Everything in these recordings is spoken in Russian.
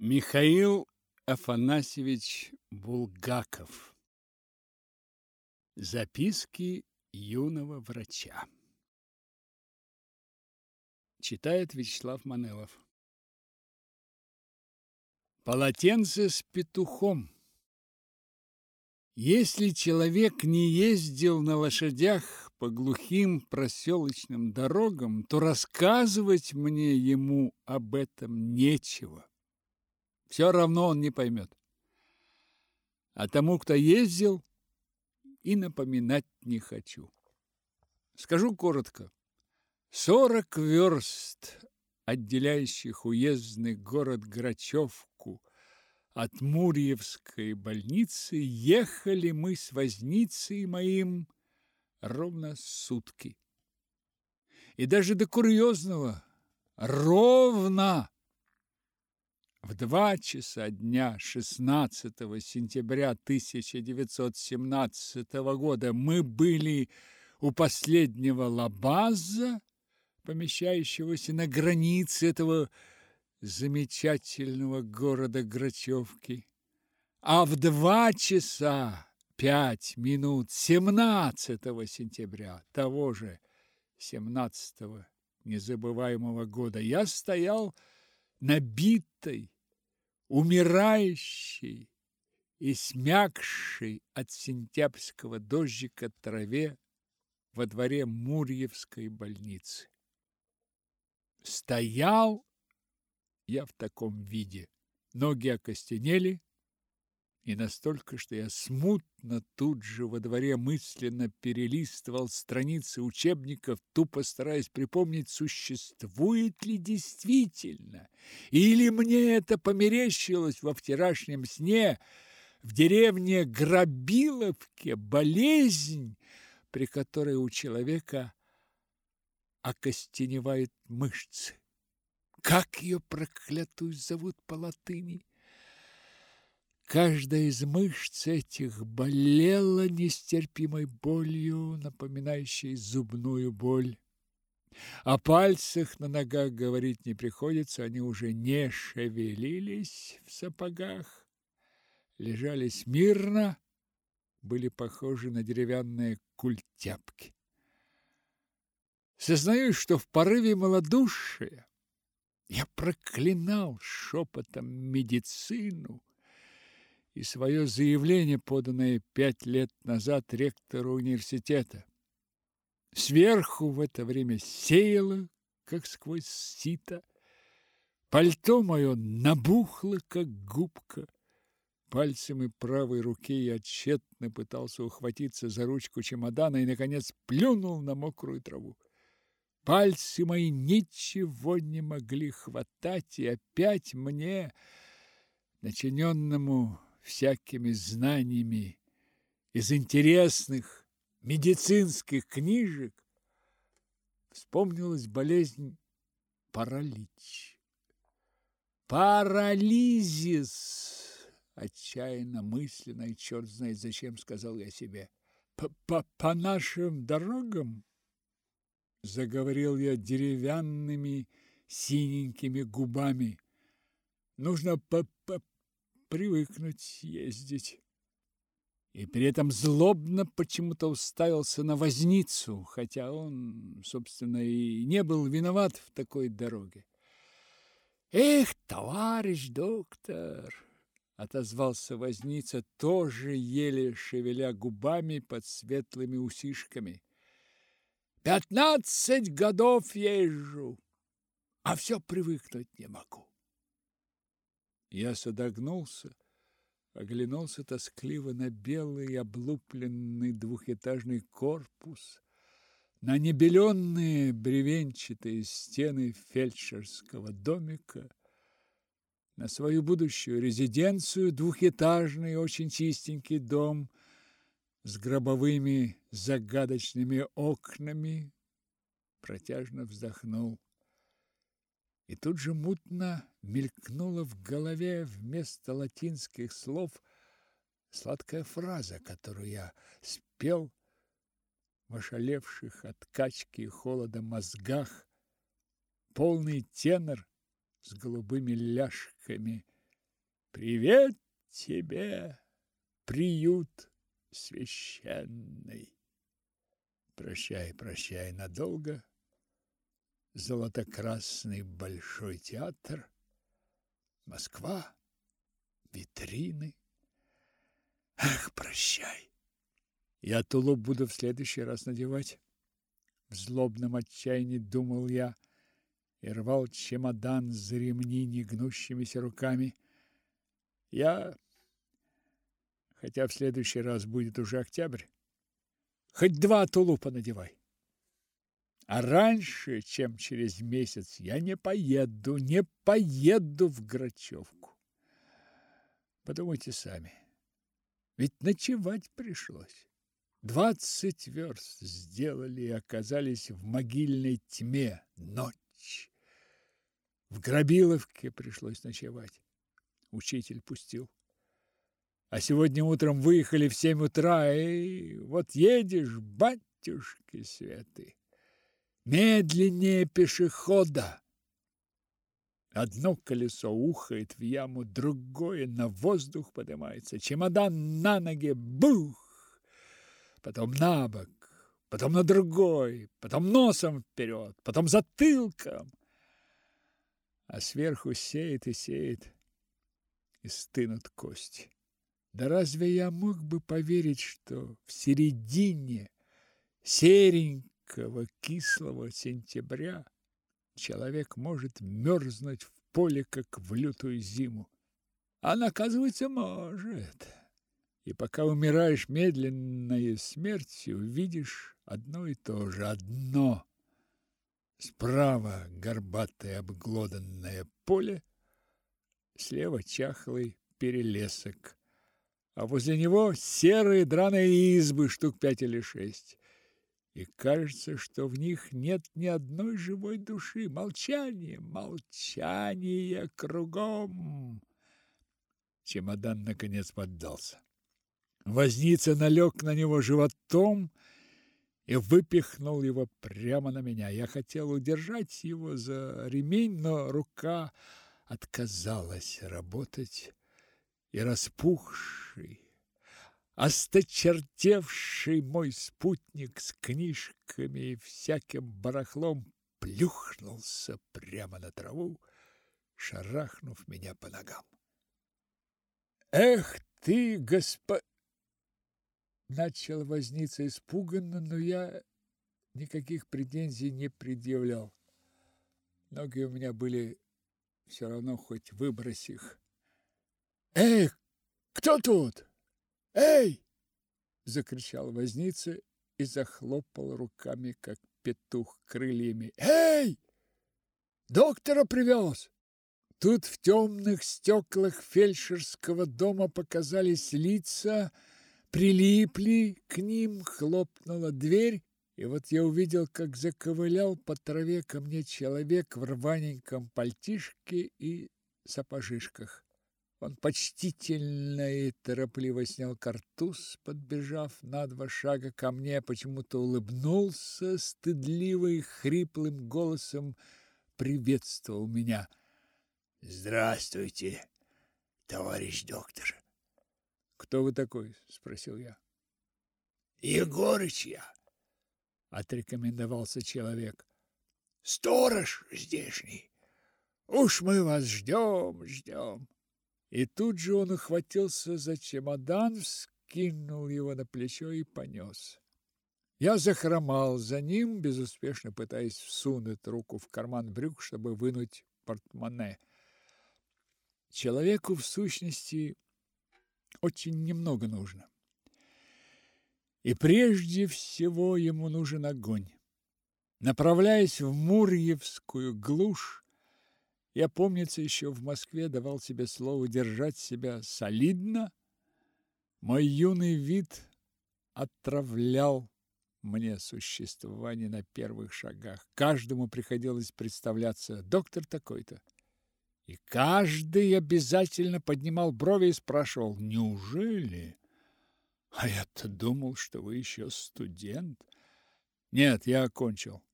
Михаил Афанасьевич Булгаков. Записки юного врача. Читает Вячеслав Манелов. Полотенце с петухом. Если человек не ездил на лошадях по глухим проселочным дорогам, то рассказывать мне ему об этом нечего. Все равно он не поймет. А тому, кто ездил, и напоминать не хочу. Скажу коротко. Сорок верст, отделяющих уездный город Грачевку от Мурьевской больницы, ехали мы с возницей моим ровно сутки. И даже до курьезного ровно в два часа дня 16 сентября 1917 года мы были у последнего лабаза, помещающегося на границе этого замечательного города Грачевки. А в два часа пять минут 17 сентября того же 17 незабываемого года я стоял набитой, умирающей и смягшей от сентябрьского дождика траве во дворе Мурьевской больницы. Стоял я в таком виде. Ноги окостенели, и настолько, что я смутно тут же во дворе мысленно перелистывал страницы учебников, тупо стараясь припомнить, существует ли действительно, или мне это померещилось во вчерашнем сне, в деревне Грабиловке болезнь, при которой у человека окостеневают мышцы. Как ее проклятую зовут по латыни? Каждая из мышц этих болела нестерпимой болью, напоминающей зубную боль. О пальцах на ногах говорить не приходится, они уже не шевелились в сапогах, лежали смирно, были похожи на деревянные культяпки. Сознаюсь, что в порыве малодушия я проклинал шепотом медицину, и свое заявление, поданное пять лет назад ректору университета. Сверху в это время сеяло, как сквозь сито. Пальто мое набухло, как губка. Пальцами правой руки я тщетно пытался ухватиться за ручку чемодана и, наконец, плюнул на мокрую траву. Пальцы мои ничего не могли хватать, и опять мне, начиненному всякими знаниями из интересных медицинских книжек, вспомнилась болезнь паралич. Парализис! Отчаянно, мысленно и черт знает зачем, сказал я себе. По, -по, -по нашим дорогам? Заговорил я деревянными синенькими губами. Нужно по, -по привыкнуть ездить. И при этом злобно почему-то уставился на возницу, хотя он, собственно, и не был виноват в такой дороге. «Эх, товарищ доктор!» — отозвался возница, тоже еле шевеля губами под светлыми усишками. «Пятнадцать годов езжу, а все привыкнуть не могу. Я содогнулся, оглянулся тоскливо на белый облупленный двухэтажный корпус, на небеленные бревенчатые стены фельдшерского домика, на свою будущую резиденцию, двухэтажный, очень чистенький дом с гробовыми загадочными окнами, протяжно вздохнул. И тут же мутно мелькнула в голове вместо латинских слов сладкая фраза, которую я спел в ошалевших от качки и холода мозгах, полный тенор с голубыми ляжками Привет тебе, приют священный. Прощай, прощай надолго. Золотокрасный большой театр. Москва. Витрины. Ах, прощай. Я тулуп буду в следующий раз надевать. В злобном отчаянии думал я и рвал чемодан за ремни негнущимися руками. Я, хотя в следующий раз будет уже октябрь, хоть два тулупа надевай. А раньше, чем через месяц, я не поеду, не поеду в Грачевку. Подумайте сами. Ведь ночевать пришлось. Двадцать верст сделали и оказались в могильной тьме. Ночь. В Грабиловке пришлось ночевать. Учитель пустил. А сегодня утром выехали в семь утра, и вот едешь, батюшки светы, медленнее пешехода. Одно колесо ухает в яму, другое на воздух поднимается. Чемодан на ноге, бух! Потом на бок, потом на другой, потом носом вперед, потом затылком. А сверху сеет и сеет, и стынут кости. Да разве я мог бы поверить, что в середине серенького кислого сентября человек может мерзнуть в поле, как в лютую зиму? А оказывается, может. И пока умираешь медленной смертью, видишь одно и то же, одно. Справа горбатое обглоданное поле, слева чахлый перелесок а возле него серые драные избы, штук пять или шесть. И кажется, что в них нет ни одной живой души. Молчание, молчание кругом. Чемодан, наконец, поддался. Возница налег на него животом и выпихнул его прямо на меня. Я хотел удержать его за ремень, но рука отказалась работать и распухший, осточертевший мой спутник с книжками и всяким барахлом плюхнулся прямо на траву, шарахнув меня по ногам. «Эх ты, госпо...» Начал возниться испуганно, но я никаких претензий не предъявлял. Ноги у меня были все равно, хоть выбрось их. «Эй, кто тут? Эй!» Закричал возница и захлопал руками, как петух крыльями. «Эй! Доктора привез!» Тут в темных стеклах фельдшерского дома показались лица, прилипли к ним, хлопнула дверь, и вот я увидел, как заковылял по траве ко мне человек в рваненьком пальтишке и сапожишках. Он почтительно и торопливо снял картуз, подбежав на два шага ко мне, почему-то улыбнулся, стыдливо и хриплым голосом приветствовал меня. «Здравствуйте, товарищ доктор!» «Кто вы такой?» – спросил я. «Егорыч я!» – отрекомендовался человек. «Сторож здешний! Уж мы вас ждем, ждем!» И тут же он ухватился за чемодан, вскинул его на плечо и понес. Я захромал за ним, безуспешно пытаясь всунуть руку в карман брюк, чтобы вынуть портмоне. Человеку, в сущности, очень немного нужно. И прежде всего ему нужен огонь. Направляясь в Мурьевскую глушь, я, помнится, еще в Москве давал себе слово держать себя солидно. Мой юный вид отравлял мне существование на первых шагах. Каждому приходилось представляться доктор такой-то. И каждый обязательно поднимал брови и спрашивал, неужели? А я-то думал, что вы еще студент. Нет, я окончил.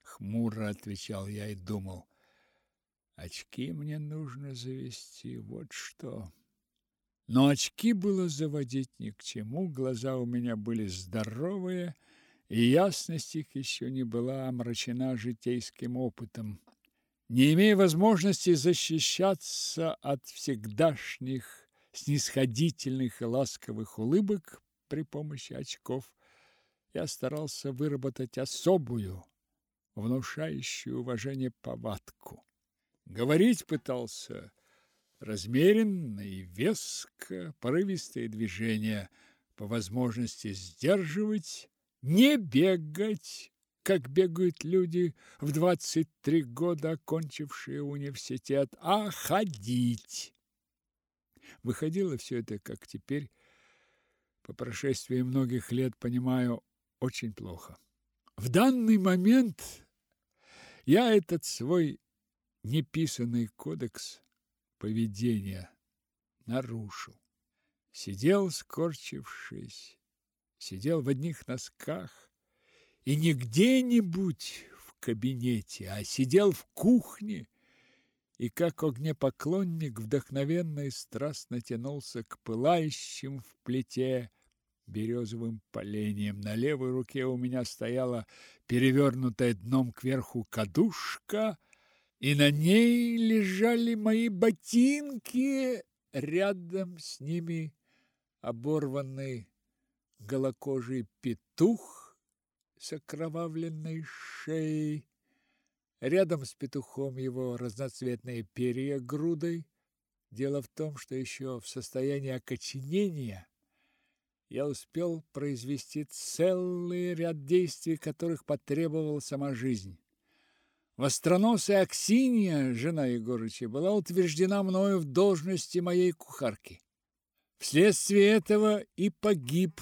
Хмуро отвечал я и думал, Очки мне нужно завести, вот что. Но очки было заводить ни к чему, глаза у меня были здоровые, и ясность их еще не была омрачена житейским опытом. Не имея возможности защищаться от всегдашних снисходительных и ласковых улыбок при помощи очков, я старался выработать особую, внушающую уважение повадку. Говорить пытался размеренно и веско, порывистые движения по возможности сдерживать, не бегать, как бегают люди в 23 года, окончившие университет, а ходить. Выходило все это, как теперь, по прошествии многих лет, понимаю, очень плохо. В данный момент я этот свой неписанный кодекс поведения нарушил. Сидел, скорчившись, сидел в одних носках, и не где-нибудь в кабинете, а сидел в кухне, и как огнепоклонник вдохновенно и страстно тянулся к пылающим в плите березовым поленьям. На левой руке у меня стояла перевернутая дном кверху кадушка, и на ней лежали мои ботинки, рядом с ними оборванный голокожий петух с окровавленной шеей, рядом с петухом его разноцветные перья грудой. Дело в том, что еще в состоянии окоченения я успел произвести целый ряд действий, которых потребовала сама жизнь. Востроносая Аксинья, жена Егорыча, была утверждена мною в должности моей кухарки. Вследствие этого и погиб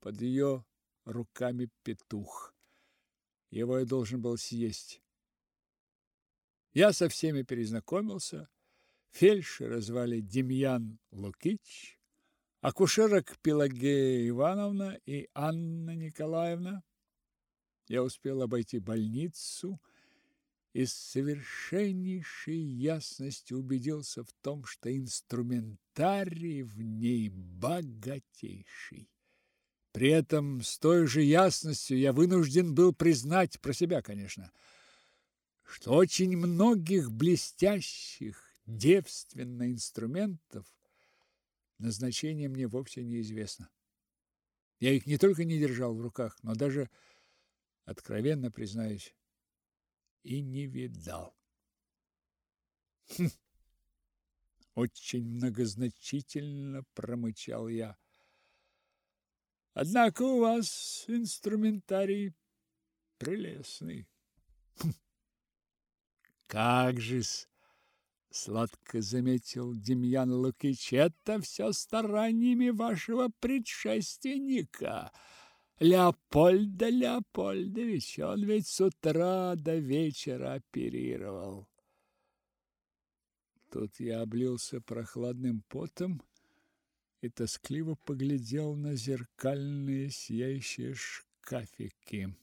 под ее руками петух. Его я должен был съесть. Я со всеми перезнакомился. Фельдшера звали Демьян Лукич, акушерок Пелагея Ивановна и Анна Николаевна. Я успел обойти больницу и с совершеннейшей ясностью убедился в том, что инструментарий в ней богатейший. При этом с той же ясностью я вынужден был признать про себя, конечно, что очень многих блестящих девственно инструментов назначение мне вовсе неизвестно. Я их не только не держал в руках, но даже, откровенно признаюсь, и не видал. Хм. Очень многозначительно промычал я. Однако у вас инструментарий прелестный. Хм. Как же-с, сладко заметил Демьян Лукич, это все стараниями вашего предшественника — Леопольда Леопольдовича. Он ведь с утра до вечера оперировал. Тут я облился прохладным потом и тоскливо поглядел на зеркальные сияющие шкафики.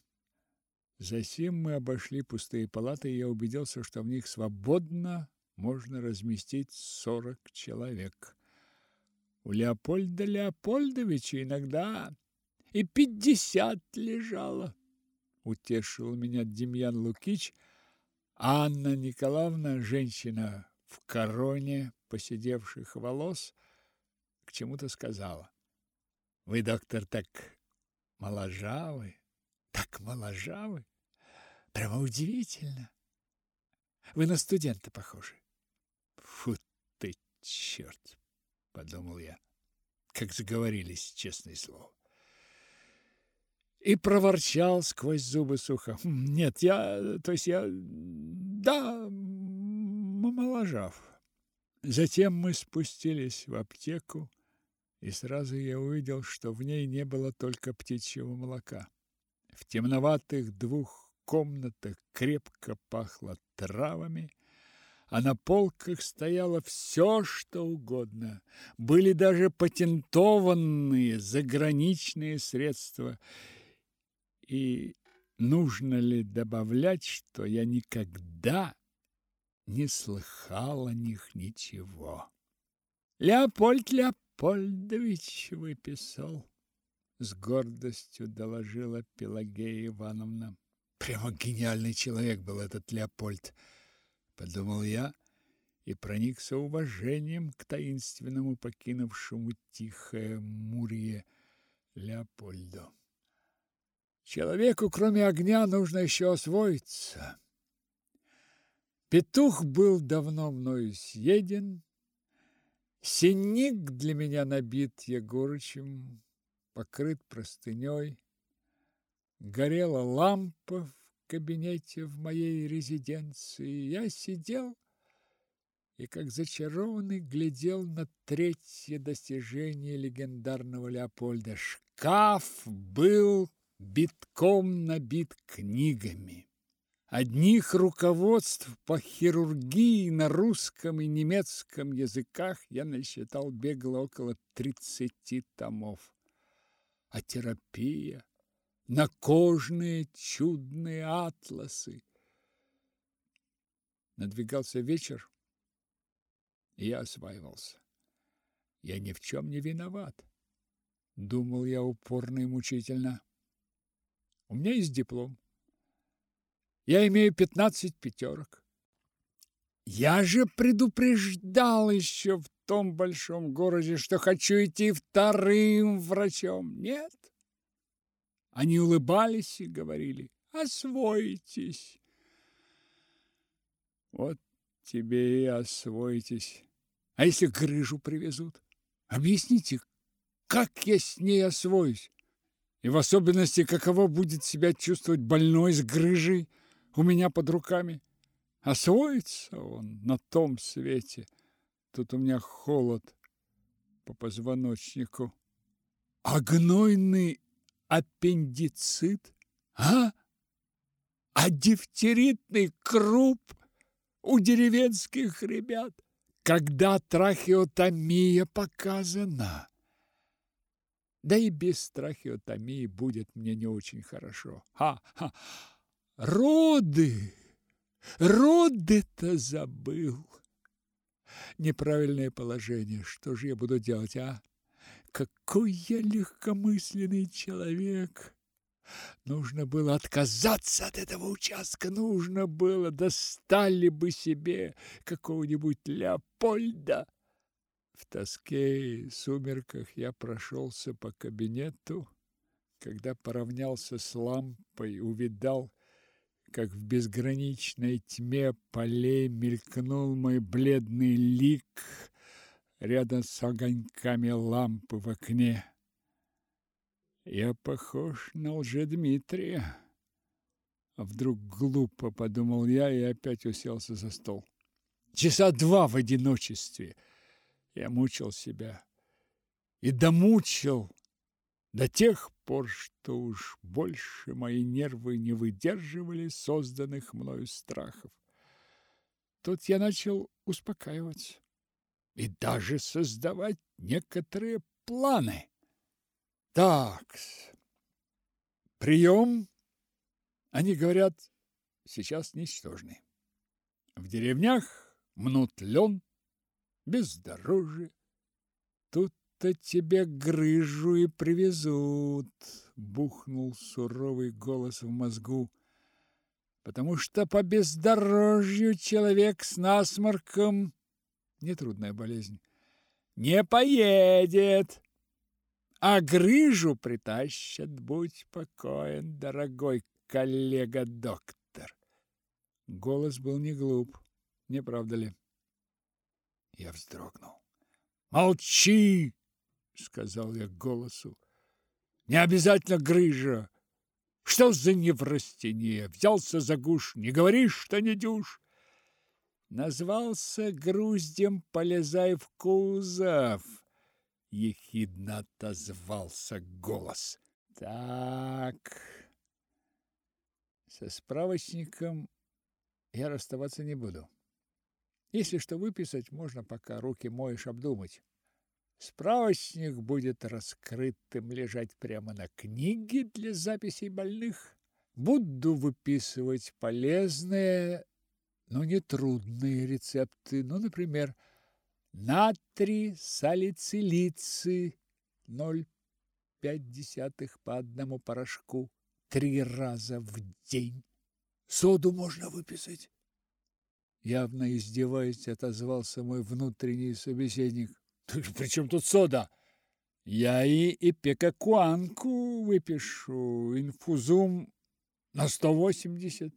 Затем мы обошли пустые палаты, и я убедился, что в них свободно можно разместить сорок человек. У Леопольда Леопольдовича иногда и пятьдесят лежало. Утешил меня Демьян Лукич, Анна Николаевна, женщина в короне посидевших волос, к чему-то сказала. Вы, доктор, так моложавы, так моложавы. Прямо удивительно. Вы на студента похожи. Фу ты, черт, подумал я, как заговорились, честное слово и проворчал сквозь зубы сухо. «Хм, нет, я, то есть я, да, моложав. Затем мы спустились в аптеку, и сразу я увидел, что в ней не было только птичьего молока. В темноватых двух комнатах крепко пахло травами, а на полках стояло все, что угодно. Были даже патентованные заграничные средства – и нужно ли добавлять, что я никогда не слыхал о них ничего. Леопольд Леопольдович выписал, с гордостью доложила Пелагея Ивановна. Прямо гениальный человек был этот Леопольд, подумал я и проникся уважением к таинственному покинувшему тихое Мурье Леопольду. Человеку, кроме огня, нужно еще освоиться. Петух был давно мною съеден, Синик для меня набит Егорычем, покрыт простыней. Горела лампа в кабинете в моей резиденции. Я сидел и, как зачарованный, глядел на третье достижение легендарного Леопольда. Шкаф был битком набит книгами. Одних руководств по хирургии на русском и немецком языках я насчитал бегло около тридцати томов. А терапия, накожные чудные атласы. Надвигался вечер, и я осваивался. Я ни в чем не виноват, думал я упорно и мучительно. У меня есть диплом. Я имею пятнадцать пятерок. Я же предупреждал еще в том большом городе, что хочу идти вторым врачом. Нет. Они улыбались и говорили, освоитесь. Вот тебе и освоитесь. А если грыжу привезут? Объясните, как я с ней освоюсь? И в особенности, каково будет себя чувствовать больной с грыжей у меня под руками? Освоится он на том свете. Тут у меня холод по позвоночнику. А гнойный аппендицит? А? А дифтеритный круп у деревенских ребят? Когда трахеотомия показана? Да и без трахеотомии будет мне не очень хорошо. Ха-ха! Роды! Роды-то забыл. Неправильное положение. Что же я буду делать, а? Какой я легкомысленный человек! Нужно было отказаться от этого участка, нужно было, достали бы себе какого-нибудь Леопольда. В тоске и сумерках я прошелся по кабинету, когда поравнялся с лампой, увидал, как в безграничной тьме полей мелькнул мой бледный лик рядом с огоньками лампы в окне. Я похож на лжедмитрия. А вдруг глупо подумал я и опять уселся за стол. Часа два в одиночестве – я мучил себя и домучил до тех пор, что уж больше мои нервы не выдерживали созданных мною страхов. Тут я начал успокаиваться и даже создавать некоторые планы. Так, прием, они говорят, сейчас ничтожный. В деревнях мнут лен, бездорожье. Тут-то тебе грыжу и привезут, бухнул суровый голос в мозгу. Потому что по бездорожью человек с насморком нетрудная болезнь не поедет. А грыжу притащат, будь покоен, дорогой коллега-доктор. Голос был не глуп, не правда ли? Я вздрогнул. «Молчи!» — сказал я голосу. «Не обязательно грыжа. Что за неврастение? Взялся за гуш. Не говоришь, что не дюж?» Назвался груздем, полезай в кузов. Ехидно отозвался голос. Так, со справочником я расставаться не буду. Если что выписать, можно, пока руки моешь, обдумать. Справочник будет раскрытым лежать прямо на книге для записей больных. Буду выписывать полезное но не трудные рецепты. Ну, например, натрий салицилицы 0,5 по одному порошку три раза в день. Соду можно выписать. Явно издеваясь, отозвался мой внутренний собеседник. При чем тут сода? Я и ипекакуанку выпишу, инфузум на 180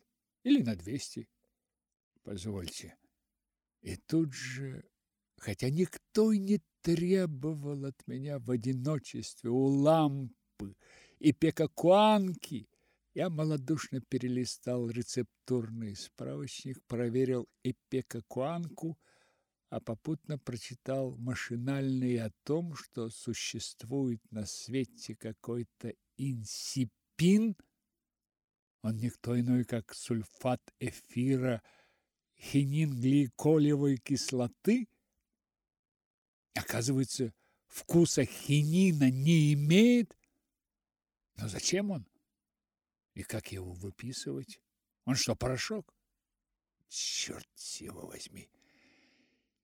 или на 200. Позвольте. И тут же, хотя никто и не требовал от меня в одиночестве у лампы и я малодушно перелистал рецептурный справочник, проверил ипекакуанку, а попутно прочитал машинально и о том, что существует на свете какой-то инсипин, он никто иной, как сульфат эфира хинингликолевой кислоты. Оказывается, вкуса хинина не имеет. Но зачем он? И как его выписывать? Он что, порошок? Черт его возьми!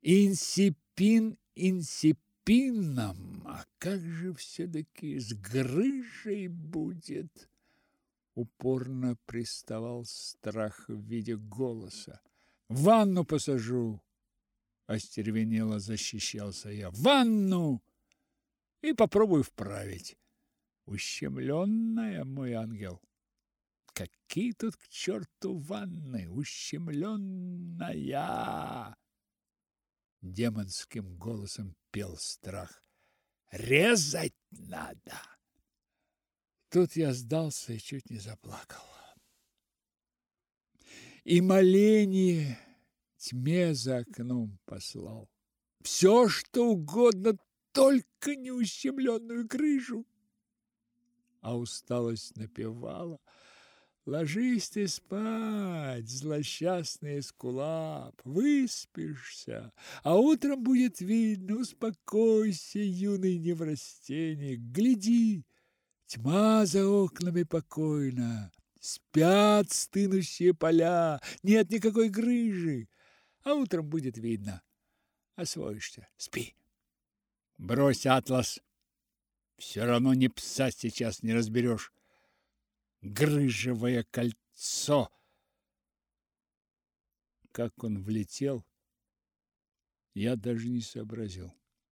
Инсипин инсипином, а как же все-таки с грыжей будет? Упорно приставал страх в виде голоса. В ванну посажу, остервенело защищался я. В ванну! И попробую вправить. Ущемленная, мой ангел. Какие тут к черту ванны, ущемленная! Демонским голосом пел страх. Резать надо! Тут я сдался и чуть не заплакал. И моление тьме за окном послал. Все, что угодно, только не ущемленную крышу. А усталость напевала — Ложись ты спать, злосчастный эскулап, выспишься, а утром будет видно, успокойся, юный неврастенник, гляди, тьма за окнами покойна, спят стынущие поля, нет никакой грыжи, а утром будет видно. Освоишься, спи. Брось атлас, все равно ни пса сейчас не разберешь грыжевое кольцо. Как он влетел, я даже не сообразил.